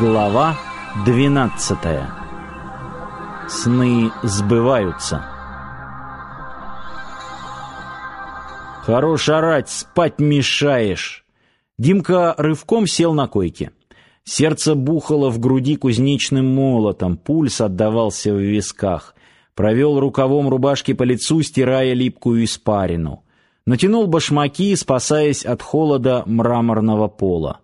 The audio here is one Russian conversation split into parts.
Глава 12 Сны сбываются. Хорош орать, спать мешаешь. Димка рывком сел на койке. Сердце бухало в груди кузнечным молотом, пульс отдавался в висках. Провел рукавом рубашки по лицу, стирая липкую испарину. Натянул башмаки, спасаясь от холода мраморного пола.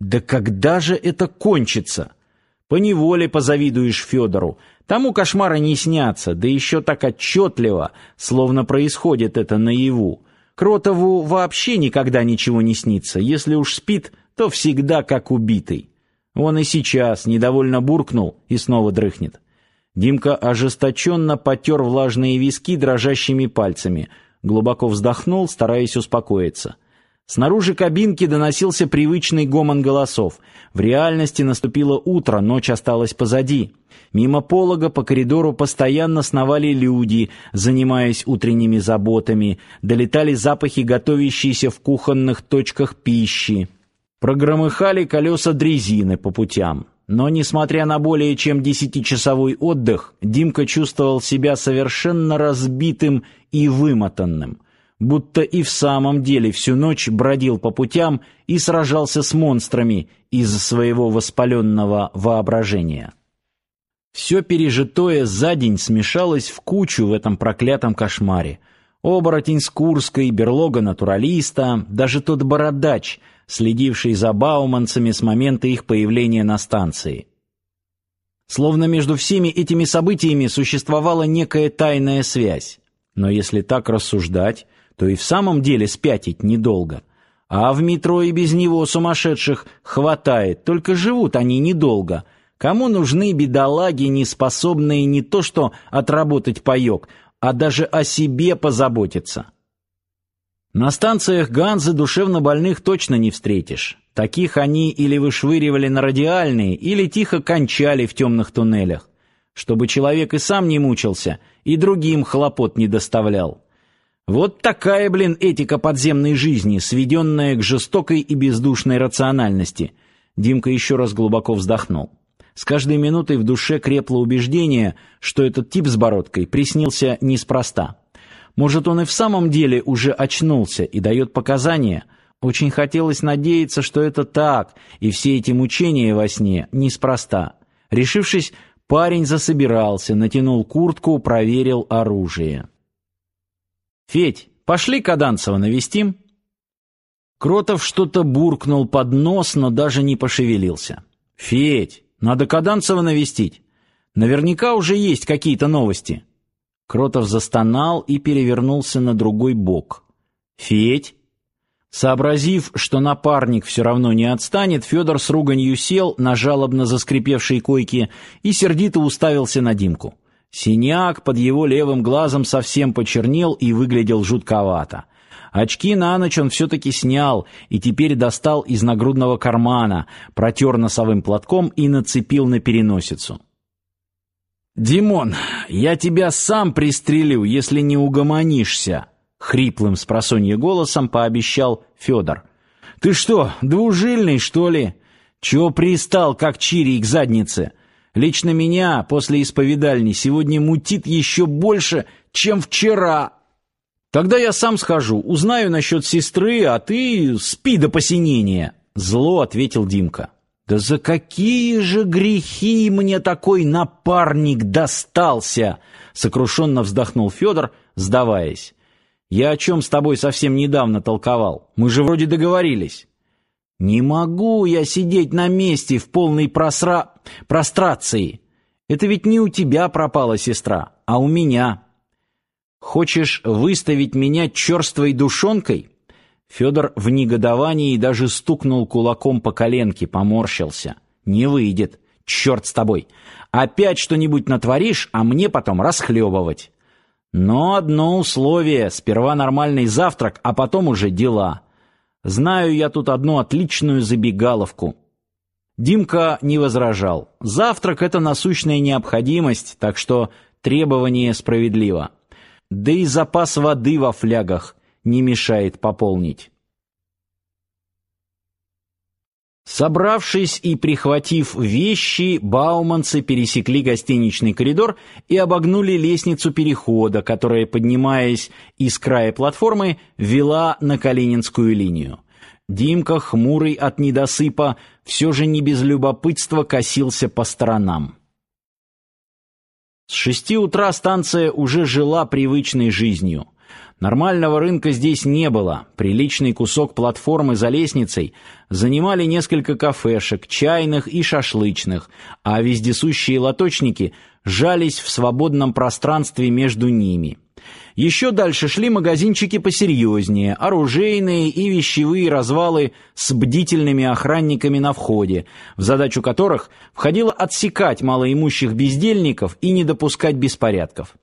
Да когда же это кончится? По неволе позавидуешь Федору. Тому кошмары не снятся, да еще так отчетливо, словно происходит это наяву. Кротову вообще никогда ничего не снится. Если уж спит, то всегда как убитый. Он и сейчас недовольно буркнул и снова дрыхнет. Димка ожесточенно потер влажные виски дрожащими пальцами, глубоко вздохнул, стараясь успокоиться. Снаружи кабинки доносился привычный гомон голосов. В реальности наступило утро, ночь осталась позади. Мимо полога по коридору постоянно сновали люди, занимаясь утренними заботами, долетали запахи готовящейся в кухонных точках пищи. Прогромыхали колеса дрезины по путям. Но, несмотря на более чем десятичасовой отдых, Димка чувствовал себя совершенно разбитым и вымотанным будто и в самом деле всю ночь бродил по путям и сражался с монстрами из своего воспаленного воображения. Все пережитое за день смешалось в кучу в этом проклятом кошмаре. Оборотень с Курской, берлога натуралиста, даже тот бородач, следивший за бауманцами с момента их появления на станции. Словно между всеми этими событиями существовала некая тайная связь. Но если так рассуждать, то и в самом деле спятить недолго. А в метро и без него сумасшедших хватает, только живут они недолго. Кому нужны бедолаги, не способные не то что отработать паёк, а даже о себе позаботиться? На станциях Ганзы душевно больных точно не встретишь. Таких они или вышвыривали на радиальные, или тихо кончали в темных туннелях, чтобы человек и сам не мучился, и другим хлопот не доставлял. Вот такая, блин, этика подземной жизни, сведенная к жестокой и бездушной рациональности. Димка еще раз глубоко вздохнул. С каждой минутой в душе крепло убеждение, что этот тип с бородкой приснился неспроста. Может, он и в самом деле уже очнулся и дает показания. Очень хотелось надеяться, что это так, и все эти мучения во сне неспроста. Решившись, парень засобирался, натянул куртку, проверил оружие. Федь, пошли Каданцева навестим. Кротов что-то буркнул под нос, но даже не пошевелился. Федь, надо Каданцева навестить. Наверняка уже есть какие-то новости. Кротов застонал и перевернулся на другой бок. Федь, сообразив, что напарник все равно не отстанет, Федор с руганью сел на жалобно заскрипевшей койке и сердито уставился на Димку. Синяк под его левым глазом совсем почернел и выглядел жутковато. Очки на ночь он все-таки снял и теперь достал из нагрудного кармана, протер носовым платком и нацепил на переносицу. «Димон, я тебя сам пристрелю, если не угомонишься», — хриплым с голосом пообещал Федор. «Ты что, двужильный, что ли? Чего пристал, как чирий к заднице?» Лично меня после исповедальни сегодня мутит еще больше, чем вчера. Тогда я сам схожу, узнаю насчет сестры, а ты спи до посинения. Зло ответил Димка. Да за какие же грехи мне такой напарник достался? Сокрушенно вздохнул Федор, сдаваясь. Я о чем с тобой совсем недавно толковал. Мы же вроде договорились. Не могу я сидеть на месте в полной просра... прострации. Это ведь не у тебя пропала сестра, а у меня. Хочешь выставить меня черствой душонкой? Федор в негодовании даже стукнул кулаком по коленке, поморщился. Не выйдет. Черт с тобой. Опять что-нибудь натворишь, а мне потом расхлебывать. Но одно условие: сперва нормальный завтрак, а потом уже дела. Знаю я тут одну отличную забегаловку. Димка не возражал. Завтрак это насущная необходимость, так что требование справедливо. Да и запас воды во флягах не мешает пополнить. Собравшись и прихватив вещи, бауманцы пересекли гостиничный коридор и обогнули лестницу перехода, которая, поднимаясь из края платформы, вела на Калининскую линию. Димка, хмурый от недосыпа, все же не без любопытства косился по сторонам. С шести утра станция уже жила привычной жизнью. Нормального рынка здесь не было. Приличный кусок платформы за лестницей занимали несколько кафешек, чайных и шашлычных, а вездесущие лоточники жались в свободном пространстве между ними. Еще дальше шли магазинчики посерьезнее, оружейные и вещевые развалы с бдительными охранниками на входе, в задачу которых входило отсекать малоимущих бездельников и не допускать беспорядков.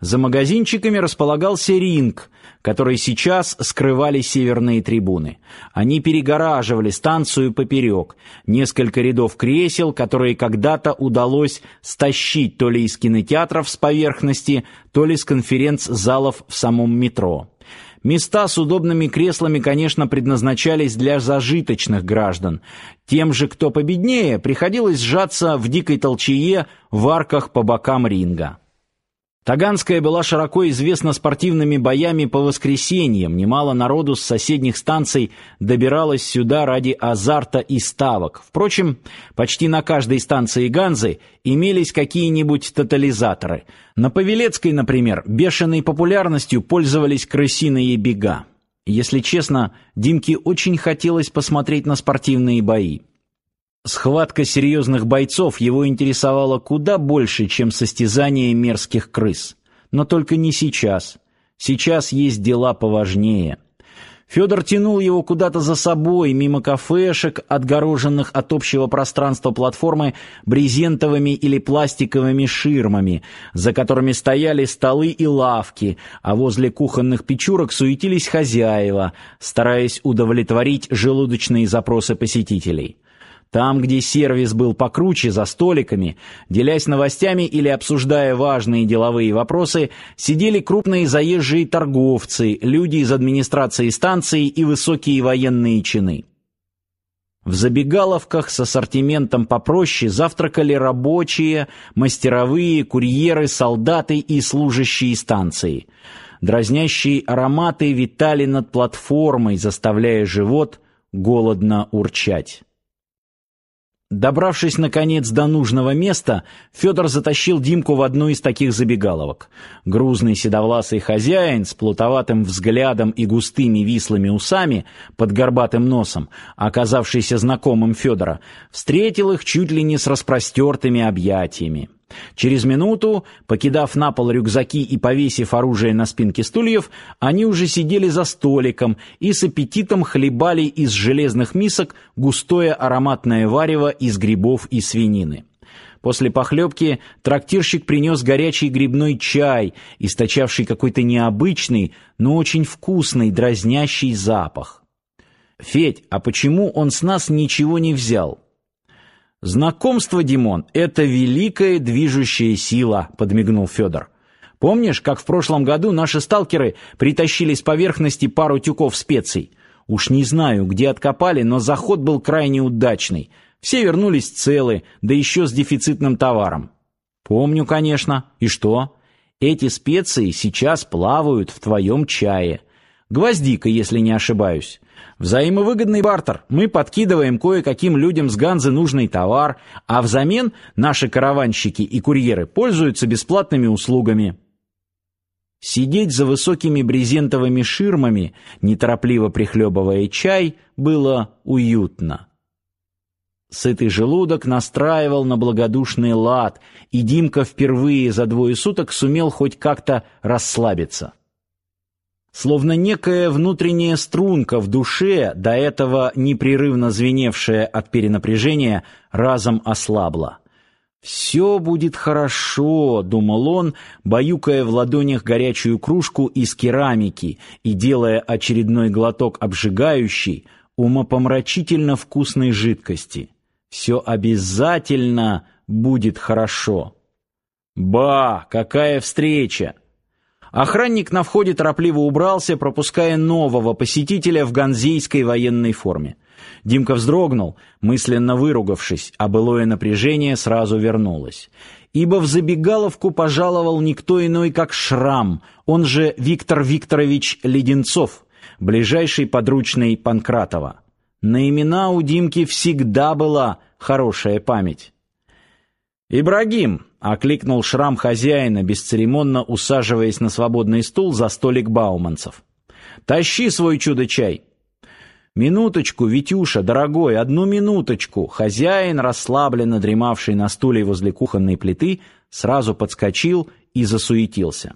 За магазинчиками располагался ринг, который сейчас скрывали северные трибуны. Они перегораживали станцию поперек. Несколько рядов кресел, которые когда-то удалось стащить то ли из кинотеатров с поверхности, то ли с конференц-залов в самом метро. Места с удобными креслами, конечно, предназначались для зажиточных граждан. Тем же, кто победнее, приходилось сжаться в дикой толчее в арках по бокам ринга. Таганская была широко известна спортивными боями по воскресеньям. Немало народу с соседних станций добиралось сюда ради азарта и ставок. Впрочем, почти на каждой станции Ганзы имелись какие-нибудь тотализаторы. На Павелецкой, например, бешеной популярностью пользовались крысиные бега. Если честно, Димке очень хотелось посмотреть на спортивные бои. Схватка серьезных бойцов его интересовала куда больше, чем состязание мерзких крыс. Но только не сейчас. Сейчас есть дела поважнее. Федор тянул его куда-то за собой, мимо кафешек, отгороженных от общего пространства платформы брезентовыми или пластиковыми ширмами, за которыми стояли столы и лавки, а возле кухонных печурок суетились хозяева, стараясь удовлетворить желудочные запросы посетителей. Там, где сервис был покруче за столиками, делясь новостями или обсуждая важные деловые вопросы, сидели крупные заезжие торговцы, люди из администрации станции и высокие военные чины. В забегаловках с ассортиментом попроще завтракали рабочие, мастеровые, курьеры, солдаты и служащие станции. Дразнящие ароматы витали над платформой, заставляя живот голодно урчать. Добравшись наконец до нужного места, Федор затащил Димку в одну из таких забегаловок. Грузный седовласый хозяин с плутоватым взглядом и густыми вислыми усами под горбатым носом, оказавшийся знакомым Федора, встретил их чуть ли не с распростертыми объятиями. Через минуту, покидав на пол рюкзаки и повесив оружие на спинки стульев, они уже сидели за столиком и с аппетитом хлебали из железных мисок густое ароматное варево из грибов и свинины. После похлебки трактирщик принес горячий грибной чай, источавший какой-то необычный, но очень вкусный, дразнящий запах. «Федь, а почему он с нас ничего не взял?» Знакомство, Димон, это великая движущая сила, подмигнул Федор. Помнишь, как в прошлом году наши сталкеры притащили с поверхности пару тюков специй? Уж не знаю, где откопали, но заход был крайне удачный. Все вернулись целы, да еще с дефицитным товаром. Помню, конечно. И что? Эти специи сейчас плавают в твоем чае. Гвоздика, если не ошибаюсь. Взаимовыгодный бартер. Мы подкидываем кое-каким людям с Ганзы нужный товар, а взамен наши караванщики и курьеры пользуются бесплатными услугами. Сидеть за высокими брезентовыми ширмами, неторопливо прихлебывая чай, было уютно. Сытый желудок настраивал на благодушный лад, и Димка впервые за двое суток сумел хоть как-то расслабиться. Словно некая внутренняя струнка в душе, до этого непрерывно звеневшая от перенапряжения, разом ослабла. «Все будет хорошо», — думал он, баюкая в ладонях горячую кружку из керамики и делая очередной глоток обжигающей, умопомрачительно вкусной жидкости. «Все обязательно будет хорошо». «Ба, какая встреча!» Охранник на входе торопливо убрался, пропуская нового посетителя в ганзейской военной форме. Димка вздрогнул, мысленно выругавшись, а былое напряжение сразу вернулось. Ибо в забегаловку пожаловал никто иной, как Шрам, он же Виктор Викторович Леденцов, ближайший подручный Панкратова. На имена у Димки всегда была хорошая память. «Ибрагим!» — окликнул Шрам хозяина, бесцеремонно усаживаясь на свободный стул за столик бауманцев. «Тащи свой чудо-чай!» «Минуточку, Витюша, дорогой, одну минуточку!» Хозяин, расслабленно дремавший на стуле возле кухонной плиты, сразу подскочил и засуетился.